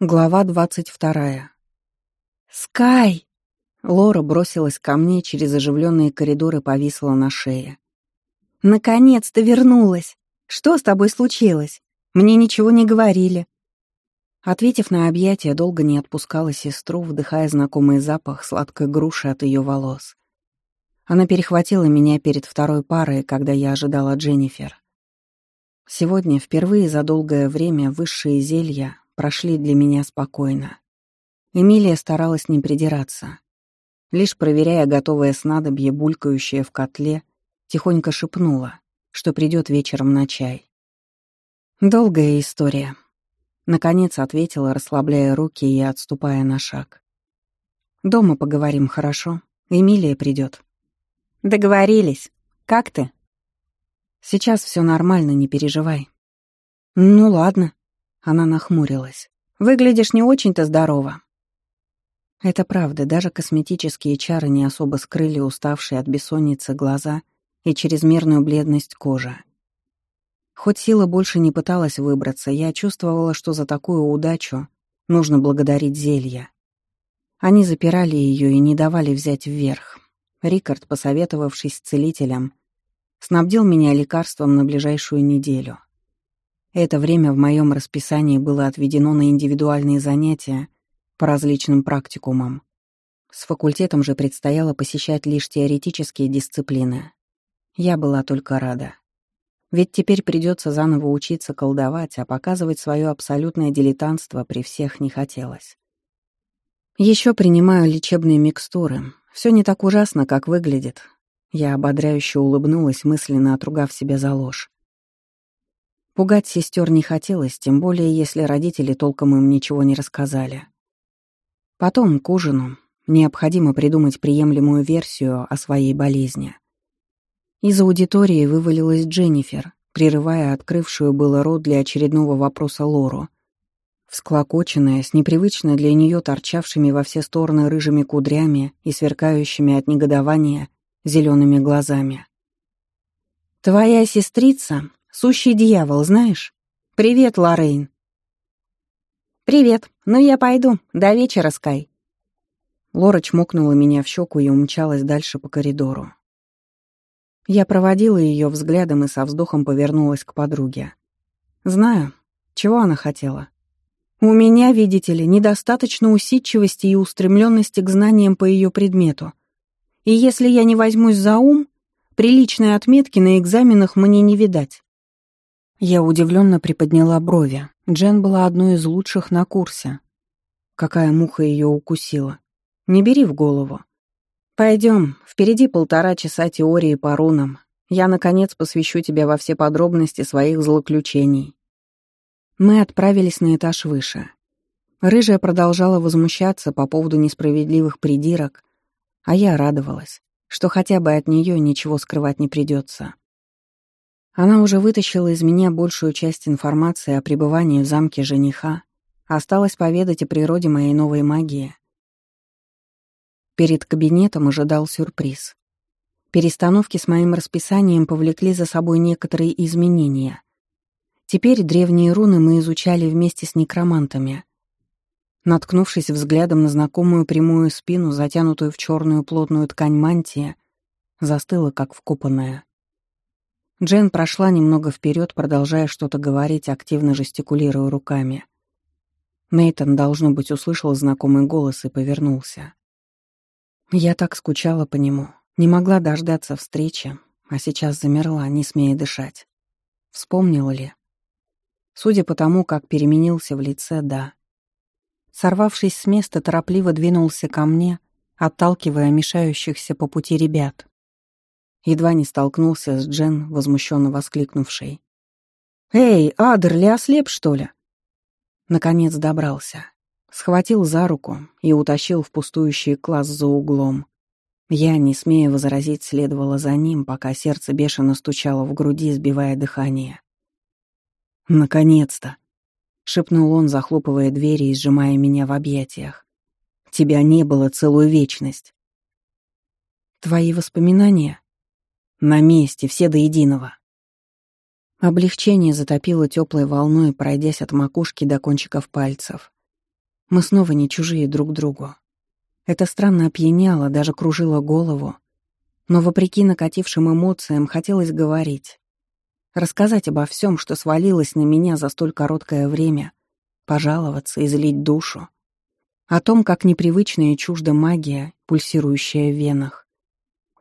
Глава двадцать вторая. «Скай!» Лора бросилась ко мне через оживленные коридоры повисла на шее. Наконец-то вернулась! Что с тобой случилось? Мне ничего не говорили!» Ответив на объятие, долго не отпускала сестру, вдыхая знакомый запах сладкой груши от ее волос. Она перехватила меня перед второй парой, когда я ожидала Дженнифер. Сегодня, впервые за долгое время, высшие зелья прошли для меня спокойно. Эмилия старалась не придираться. Лишь проверяя готовое снадобье, булькающее в котле, тихонько шепнула, что придет вечером на чай. «Долгая история», — наконец ответила, расслабляя руки и отступая на шаг. «Дома поговорим, хорошо? Эмилия придет». «Договорились. Как ты?» «Сейчас все нормально, не переживай». «Ну ладно», она нахмурилась. «Выглядишь не очень-то здорово». Это правда, даже косметические чары не особо скрыли уставшие от бессонницы глаза и чрезмерную бледность кожи. Хоть сила больше не пыталась выбраться, я чувствовала, что за такую удачу нужно благодарить зелья. Они запирали ее и не давали взять вверх. Рикард, посоветовавшись с целителем, снабдил меня лекарством на ближайшую неделю. Это время в моем расписании было отведено на индивидуальные занятия по различным практикумам. С факультетом же предстояло посещать лишь теоретические дисциплины. Я была только рада. Ведь теперь придется заново учиться колдовать, а показывать свое абсолютное дилетантство при всех не хотелось. Еще принимаю лечебные микстуры. Все не так ужасно, как выглядит. Я ободряюще улыбнулась, мысленно отругав себя за ложь. Пугать сестер не хотелось, тем более если родители толком им ничего не рассказали. Потом, к ужину, необходимо придумать приемлемую версию о своей болезни. Из аудитории вывалилась Дженнифер, прерывая открывшую было рот для очередного вопроса Лору. Всклокоченная, с непривычно для нее торчавшими во все стороны рыжими кудрями и сверкающими от негодования зелеными глазами. «Твоя сестрица Сущий дьявол, знаешь? Привет, Лорейн. Привет. Ну я пойду. До вечера, Скай. Лора чмокнула меня в щеку и умчалась дальше по коридору. Я проводила ее взглядом и со вздохом повернулась к подруге. Знаю, чего она хотела. У меня, видите ли, недостаточно усидчивости и устремленности к знаниям по ее предмету. И если я не возьмусь за ум, приличной отметки на экзаменах мне не видать. Я удивленно приподняла брови. Джен была одной из лучших на курсе. Какая муха ее укусила. Не бери в голову. Пойдем, впереди полтора часа теории по рунам. Я, наконец, посвящу тебя во все подробности своих злоключений. Мы отправились на этаж выше. Рыжая продолжала возмущаться по поводу несправедливых придирок, а я радовалась, что хотя бы от нее ничего скрывать не придется. Она уже вытащила из меня большую часть информации о пребывании в замке жениха. Осталось поведать о природе моей новой магии. Перед кабинетом ожидал сюрприз. Перестановки с моим расписанием повлекли за собой некоторые изменения. Теперь древние руны мы изучали вместе с некромантами. Наткнувшись взглядом на знакомую прямую спину, затянутую в черную плотную ткань мантия, застыла как вкопанная — Джен прошла немного вперед, продолжая что-то говорить, активно жестикулируя руками. Нейтон, должно быть, услышал знакомый голос и повернулся. Я так скучала по нему, не могла дождаться встречи, а сейчас замерла, не смея дышать. Вспомнила ли? Судя по тому, как переменился в лице, да. Сорвавшись с места, торопливо двинулся ко мне, отталкивая мешающихся по пути ребят едва не столкнулся с Джен, возмущенно воскликнувшей. «Эй, Адерли, ослеп, что ли?» Наконец добрался. Схватил за руку и утащил в пустующий класс за углом. Я, не смея возразить, следовала за ним, пока сердце бешено стучало в груди, сбивая дыхание. «Наконец-то!» — шепнул он, захлопывая двери и сжимая меня в объятиях. «Тебя не было целую вечность». «Твои воспоминания?» На месте, все до единого. Облегчение затопило теплой волной, пройдясь от макушки до кончиков пальцев. Мы снова не чужие друг другу. Это странно опьяняло, даже кружило голову. Но вопреки накатившим эмоциям хотелось говорить. Рассказать обо всем, что свалилось на меня за столь короткое время. Пожаловаться, излить душу. О том, как непривычная и чужда магия, пульсирующая в венах.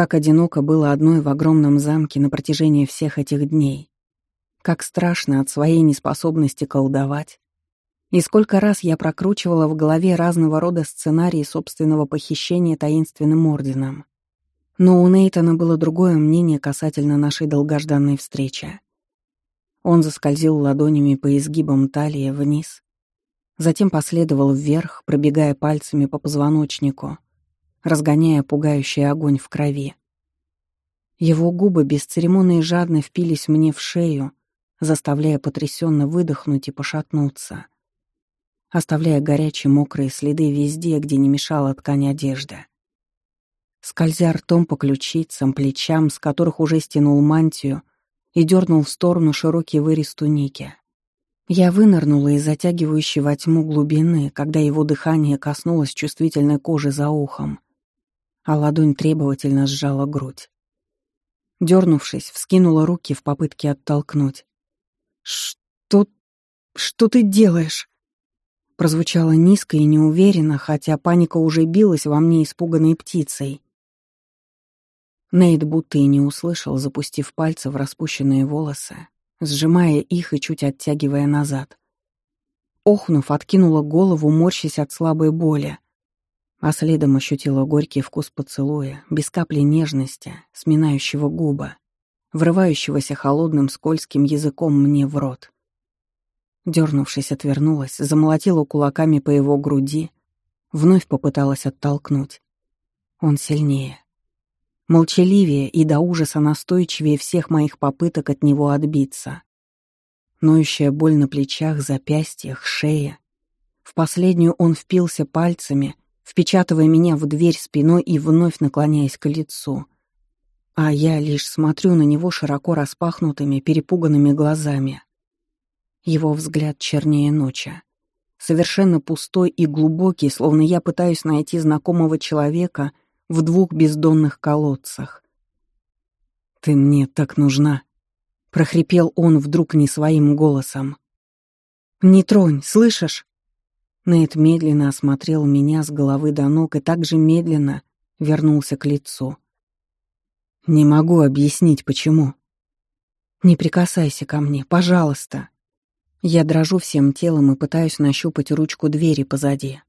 Как одиноко было одной в огромном замке на протяжении всех этих дней. Как страшно от своей неспособности колдовать. И сколько раз я прокручивала в голове разного рода сценарии собственного похищения таинственным орденом. Но у Нейтана было другое мнение касательно нашей долгожданной встречи. Он заскользил ладонями по изгибам талии вниз, затем последовал вверх, пробегая пальцами по позвоночнику — разгоняя пугающий огонь в крови. Его губы без церемонии жадно впились мне в шею, заставляя потрясенно выдохнуть и пошатнуться, оставляя горячие мокрые следы везде, где не мешала ткань одежды. Скользя ртом по ключицам, плечам, с которых уже стянул мантию, и дернул в сторону широкий вырез туники. Я вынырнула из затягивающей во тьму глубины, когда его дыхание коснулось чувствительной кожи за ухом — а ладонь требовательно сжала грудь. Дернувшись, вскинула руки в попытке оттолкнуть. «Что... что ты делаешь?» Прозвучало низко и неуверенно, хотя паника уже билась во мне испуганной птицей. Нейт будто и не услышал, запустив пальцы в распущенные волосы, сжимая их и чуть оттягивая назад. Охнув, откинула голову, морщась от слабой боли — а следом ощутила горький вкус поцелуя, без капли нежности, сминающего губа, врывающегося холодным скользким языком мне в рот. Дернувшись, отвернулась, замолотила кулаками по его груди, вновь попыталась оттолкнуть. Он сильнее. Молчаливее и до ужаса настойчивее всех моих попыток от него отбиться. Ноющая боль на плечах, запястьях, шее. В последнюю он впился пальцами — впечатывая меня в дверь спиной и вновь наклоняясь к лицу. А я лишь смотрю на него широко распахнутыми, перепуганными глазами. Его взгляд чернее ночи. Совершенно пустой и глубокий, словно я пытаюсь найти знакомого человека в двух бездонных колодцах. «Ты мне так нужна!» — прохрипел он вдруг не своим голосом. «Не тронь, слышишь?» Нейт медленно осмотрел меня с головы до ног и также медленно вернулся к лицу. «Не могу объяснить, почему». «Не прикасайся ко мне, пожалуйста». Я дрожу всем телом и пытаюсь нащупать ручку двери позади.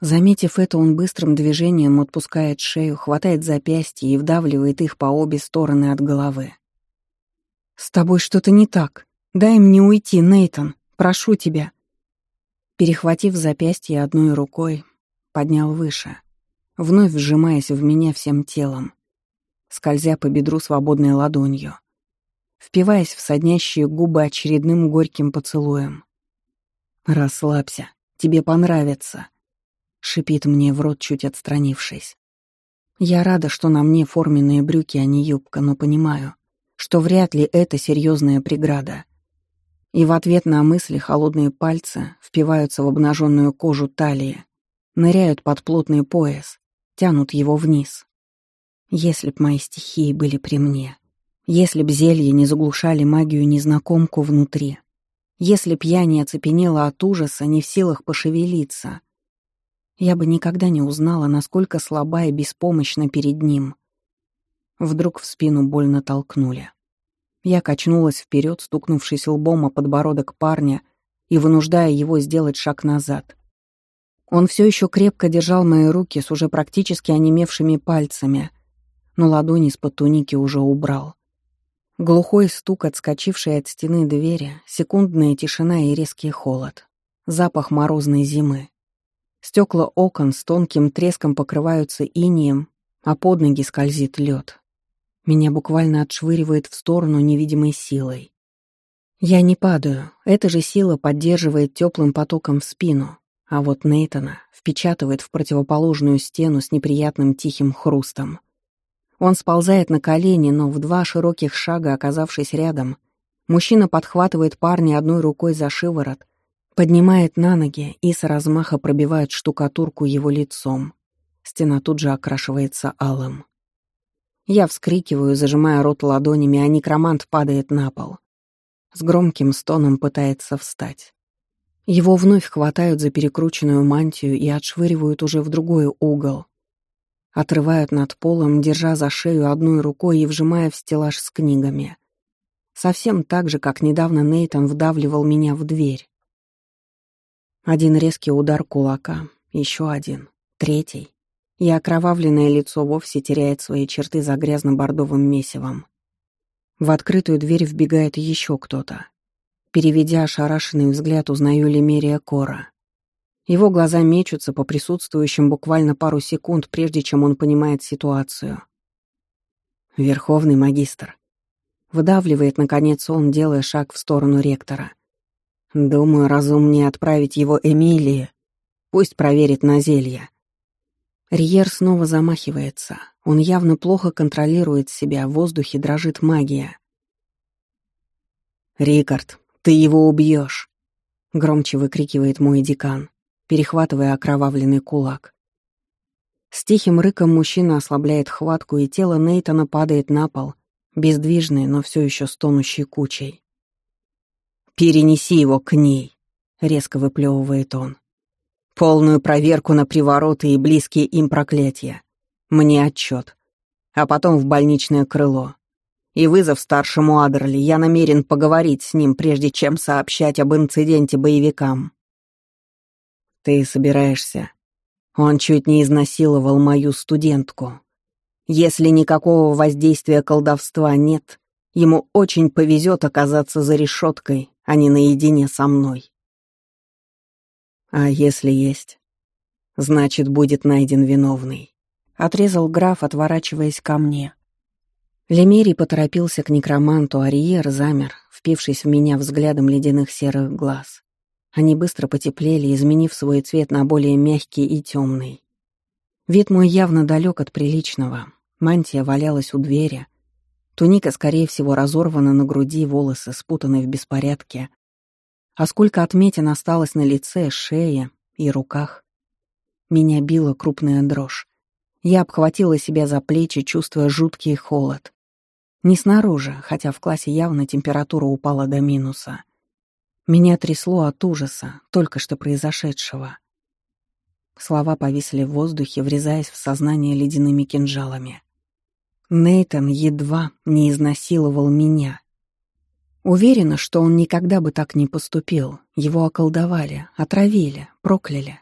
Заметив это, он быстрым движением отпускает шею, хватает запястья и вдавливает их по обе стороны от головы. «С тобой что-то не так. Дай мне уйти, Нейтон. Прошу тебя». Перехватив запястье одной рукой, поднял выше, вновь сжимаясь в меня всем телом, скользя по бедру свободной ладонью, впиваясь в соднящие губы очередным горьким поцелуем. «Расслабься, тебе понравится», — шипит мне в рот, чуть отстранившись. Я рада, что на мне форменные брюки, а не юбка, но понимаю, что вряд ли это серьезная преграда — и в ответ на мысли холодные пальцы впиваются в обнаженную кожу талии, ныряют под плотный пояс, тянут его вниз. Если б мои стихии были при мне, если б зелья не заглушали магию незнакомку внутри, если б я не оцепенела от ужаса, не в силах пошевелиться, я бы никогда не узнала, насколько слаба и беспомощна перед ним. Вдруг в спину больно толкнули. Я качнулась вперед, стукнувшись лбом о подбородок парня и вынуждая его сделать шаг назад. Он все еще крепко держал мои руки с уже практически онемевшими пальцами, но ладони из-под туники уже убрал. Глухой стук, отскочивший от стены двери, секундная тишина и резкий холод. Запах морозной зимы. Стекла окон с тонким треском покрываются инием, а под ноги скользит лед. Меня буквально отшвыривает в сторону невидимой силой. Я не падаю, эта же сила поддерживает теплым потоком в спину, а вот Нейтона впечатывает в противоположную стену с неприятным тихим хрустом. Он сползает на колени, но в два широких шага, оказавшись рядом, мужчина подхватывает парня одной рукой за шиворот, поднимает на ноги и с размаха пробивает штукатурку его лицом. Стена тут же окрашивается алым. Я вскрикиваю, зажимая рот ладонями, а некромант падает на пол. С громким стоном пытается встать. Его вновь хватают за перекрученную мантию и отшвыривают уже в другой угол. Отрывают над полом, держа за шею одной рукой и вжимая в стеллаж с книгами. Совсем так же, как недавно Нейтан вдавливал меня в дверь. Один резкий удар кулака, еще один, третий и окровавленное лицо вовсе теряет свои черты за грязно-бордовым месивом. В открытую дверь вбегает еще кто-то. Переведя ошарашенный взгляд, узнаю Лемерия Кора. Его глаза мечутся по присутствующим буквально пару секунд, прежде чем он понимает ситуацию. «Верховный магистр». Выдавливает, наконец, он, делая шаг в сторону ректора. «Думаю, разумнее отправить его Эмилии. Пусть проверит на зелье». Риер снова замахивается. Он явно плохо контролирует себя, в воздухе дрожит магия. «Рикард, ты его убьешь!» — громче выкрикивает мой декан, перехватывая окровавленный кулак. С тихим рыком мужчина ослабляет хватку, и тело Нейтана падает на пол, бездвижное, но все еще стонущей кучей. «Перенеси его к ней!» — резко выплевывает он полную проверку на привороты и близкие им проклятия. Мне отчет. А потом в больничное крыло. И вызов старшему Адерли. Я намерен поговорить с ним, прежде чем сообщать об инциденте боевикам. Ты собираешься. Он чуть не изнасиловал мою студентку. Если никакого воздействия колдовства нет, ему очень повезет оказаться за решеткой, а не наедине со мной. А если есть? Значит, будет найден виновный. Отрезал граф, отворачиваясь ко мне. Лемерий поторопился к некроманту, Ариер замер, впившись в меня взглядом ледяных серых глаз. Они быстро потеплели, изменив свой цвет на более мягкий и темный. Вид мой явно далек от приличного. Мантия валялась у двери. Туника, скорее всего, разорвана на груди, волосы спутаны в беспорядке а сколько отметин осталось на лице, шее и руках. Меня била крупная дрожь. Я обхватила себя за плечи, чувствуя жуткий холод. Не снаружи, хотя в классе явно температура упала до минуса. Меня трясло от ужаса, только что произошедшего. Слова повисли в воздухе, врезаясь в сознание ледяными кинжалами. Нейтон едва не изнасиловал меня — Уверена, что он никогда бы так не поступил. Его околдовали, отравили, прокляли.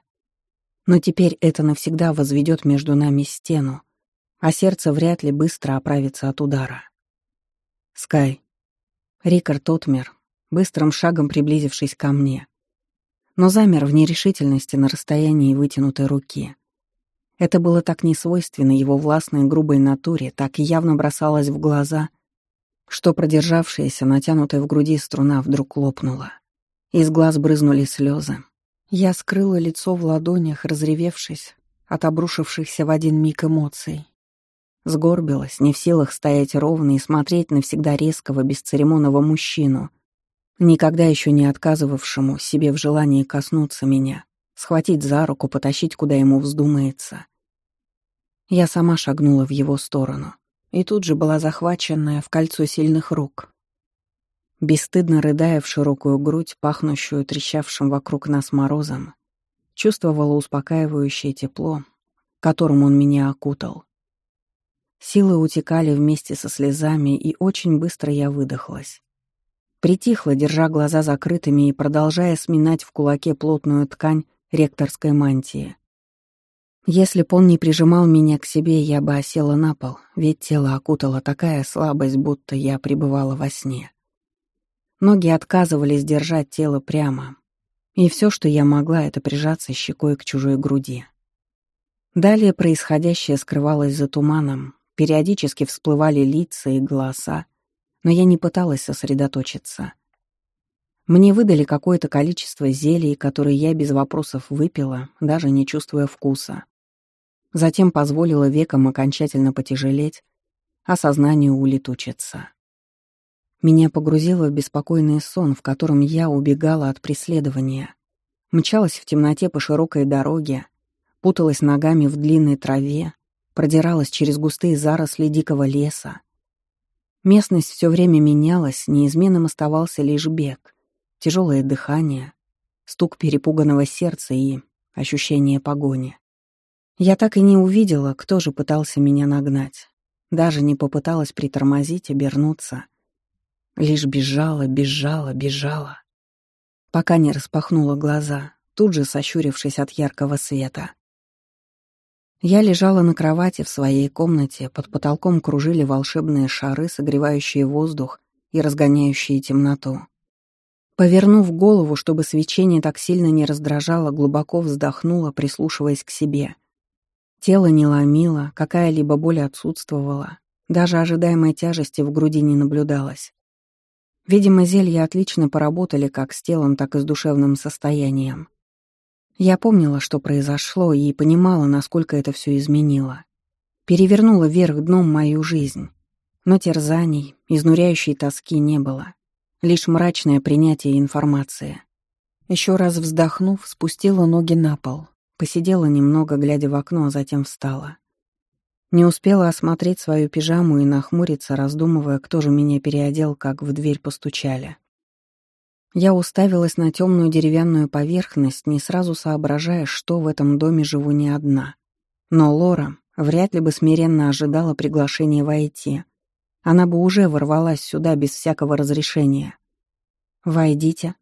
Но теперь это навсегда возведет между нами стену, а сердце вряд ли быстро оправится от удара. «Скай». Рикард отмер, быстрым шагом приблизившись ко мне. Но замер в нерешительности на расстоянии вытянутой руки. Это было так несвойственно его властной грубой натуре, так явно бросалось в глаза — что продержавшаяся, натянутая в груди струна вдруг лопнула. Из глаз брызнули слезы. Я скрыла лицо в ладонях, разревевшись от обрушившихся в один миг эмоций. Сгорбилась, не в силах стоять ровно и смотреть на всегда резкого, бесцеремонного мужчину, никогда еще не отказывавшему себе в желании коснуться меня, схватить за руку, потащить, куда ему вздумается. Я сама шагнула в его сторону — и тут же была захваченная в кольцо сильных рук. Бесстыдно рыдая в широкую грудь, пахнущую трещавшим вокруг нас морозом, чувствовала успокаивающее тепло, которым он меня окутал. Силы утекали вместе со слезами, и очень быстро я выдохлась. Притихла, держа глаза закрытыми и продолжая сминать в кулаке плотную ткань ректорской мантии. Если б он не прижимал меня к себе, я бы осела на пол, ведь тело окутала такая слабость, будто я пребывала во сне. Ноги отказывались держать тело прямо, и все, что я могла, это прижаться щекой к чужой груди. Далее происходящее скрывалось за туманом, периодически всплывали лица и голоса, но я не пыталась сосредоточиться. Мне выдали какое-то количество зелий, которые я без вопросов выпила, даже не чувствуя вкуса затем позволила векам окончательно потяжелеть, а сознанию улетучиться. Меня погрузило в беспокойный сон, в котором я убегала от преследования. Мчалась в темноте по широкой дороге, путалась ногами в длинной траве, продиралась через густые заросли дикого леса. Местность все время менялась, неизменным оставался лишь бег, тяжелое дыхание, стук перепуганного сердца и ощущение погони. Я так и не увидела, кто же пытался меня нагнать. Даже не попыталась притормозить, обернуться. Лишь бежала, бежала, бежала. Пока не распахнула глаза, тут же сощурившись от яркого света. Я лежала на кровати в своей комнате, под потолком кружили волшебные шары, согревающие воздух и разгоняющие темноту. Повернув голову, чтобы свечение так сильно не раздражало, глубоко вздохнула, прислушиваясь к себе — Тело не ломило, какая-либо боль отсутствовала. Даже ожидаемой тяжести в груди не наблюдалось. Видимо, зелья отлично поработали как с телом, так и с душевным состоянием. Я помнила, что произошло, и понимала, насколько это все изменило. Перевернуло вверх дном мою жизнь. Но терзаний, изнуряющей тоски не было. Лишь мрачное принятие информации. Еще раз вздохнув, спустила ноги на пол, Посидела немного, глядя в окно, а затем встала. Не успела осмотреть свою пижаму и нахмуриться, раздумывая, кто же меня переодел, как в дверь постучали. Я уставилась на темную деревянную поверхность, не сразу соображая, что в этом доме живу не одна. Но Лора вряд ли бы смиренно ожидала приглашения войти. Она бы уже ворвалась сюда без всякого разрешения. «Войдите»,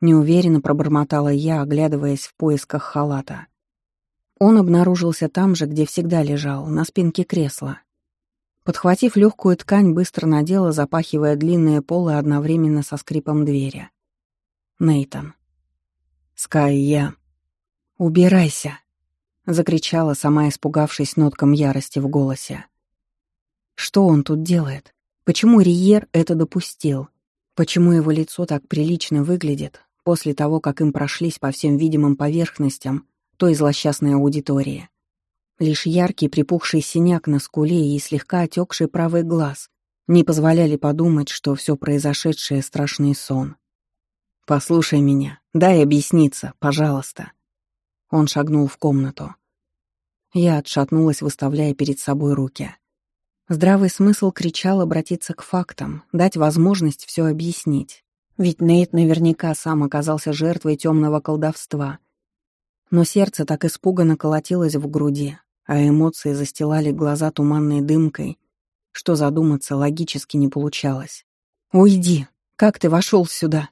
Неуверенно пробормотала я, оглядываясь в поисках халата. Он обнаружился там же, где всегда лежал, на спинке кресла. Подхватив легкую ткань, быстро надела, запахивая длинные полы одновременно со скрипом двери. Нейтон. «Скай, я...» «Убирайся!» — закричала, сама испугавшись нотком ярости в голосе. «Что он тут делает? Почему Риер это допустил? Почему его лицо так прилично выглядит после того, как им прошлись по всем видимым поверхностям той злосчастной аудитории? Лишь яркий припухший синяк на скуле и слегка отекший правый глаз не позволяли подумать, что все произошедшее — страшный сон. «Послушай меня, дай объясниться, пожалуйста». Он шагнул в комнату. Я отшатнулась, выставляя перед собой руки. Здравый смысл кричал обратиться к фактам, дать возможность все объяснить. Ведь Нейт наверняка сам оказался жертвой темного колдовства. Но сердце так испуганно колотилось в груди, а эмоции застилали глаза туманной дымкой, что задуматься логически не получалось. «Уйди! Как ты вошел сюда?»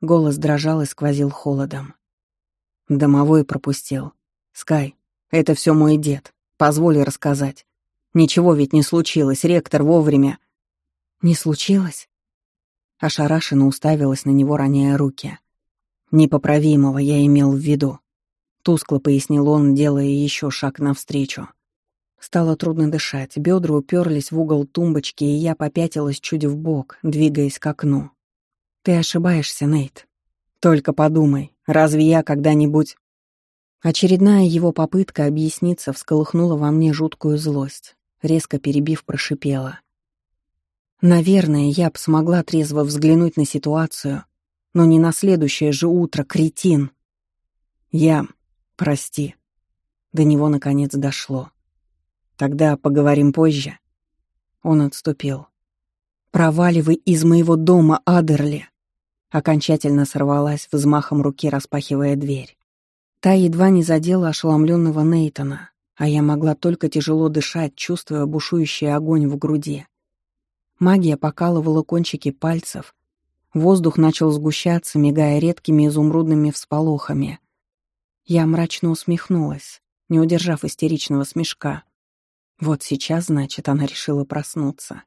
Голос дрожал и сквозил холодом. Домовой пропустил. «Скай, это все мой дед. Позволь рассказать». Ничего ведь не случилось, ректор вовремя. Не случилось? Ошарашенно уставилась на него, роняя руки. Непоправимого я имел в виду. Тускло пояснил он, делая еще шаг навстречу. Стало трудно дышать, бедра уперлись в угол тумбочки, и я попятилась чуть бок, двигаясь к окну. «Ты ошибаешься, Нейт. Только подумай, разве я когда-нибудь...» Очередная его попытка объясниться всколыхнула во мне жуткую злость резко перебив, прошипела. Наверное, я б смогла трезво взглянуть на ситуацию, но не на следующее же утро, кретин. Я... прости. До него, наконец, дошло. Тогда поговорим позже. Он отступил. «Проваливай из моего дома, Адерли!» Окончательно сорвалась, взмахом руки распахивая дверь. Та едва не задела ошеломленного Нейтона, а я могла только тяжело дышать, чувствуя бушующий огонь в груди. Магия покалывала кончики пальцев. Воздух начал сгущаться, мигая редкими изумрудными всполохами. Я мрачно усмехнулась, не удержав истеричного смешка. Вот сейчас, значит, она решила проснуться.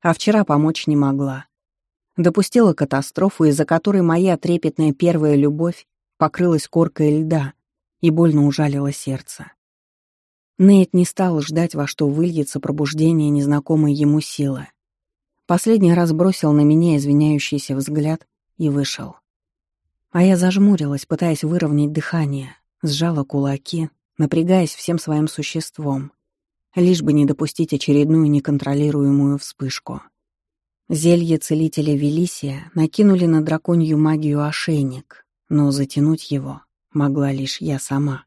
А вчера помочь не могла. Допустила катастрофу, из-за которой моя трепетная первая любовь покрылась коркой льда и больно ужалила сердце. Нейт не стал ждать, во что выльется пробуждение незнакомой ему силы. Последний раз бросил на меня извиняющийся взгляд и вышел. А я зажмурилась, пытаясь выровнять дыхание, сжала кулаки, напрягаясь всем своим существом, лишь бы не допустить очередную неконтролируемую вспышку. Зелье целителя Велисия накинули на драконью магию ошейник, но затянуть его могла лишь я сама.